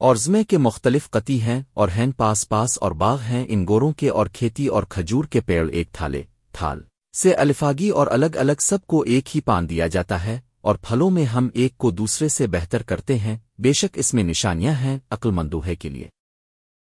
اور زمے کے مختلف قطی ہیں اور ہیں پاس پاس اور باغ ہیں، ان گوروں کے اور کھیتی اور کھجور کے پیڑ ایک تھالے، تھال۔ سے الفاگی اور الگ الگ سب کو ایک ہی پان دیا جاتا ہے، اور پھلوں میں ہم ایک کو دوسرے سے بہتر کرتے ہیں۔ بے شک اس میں نشانیاں ہیں عقل مندوہے کے لیے۔